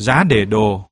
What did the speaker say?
giá để đồ.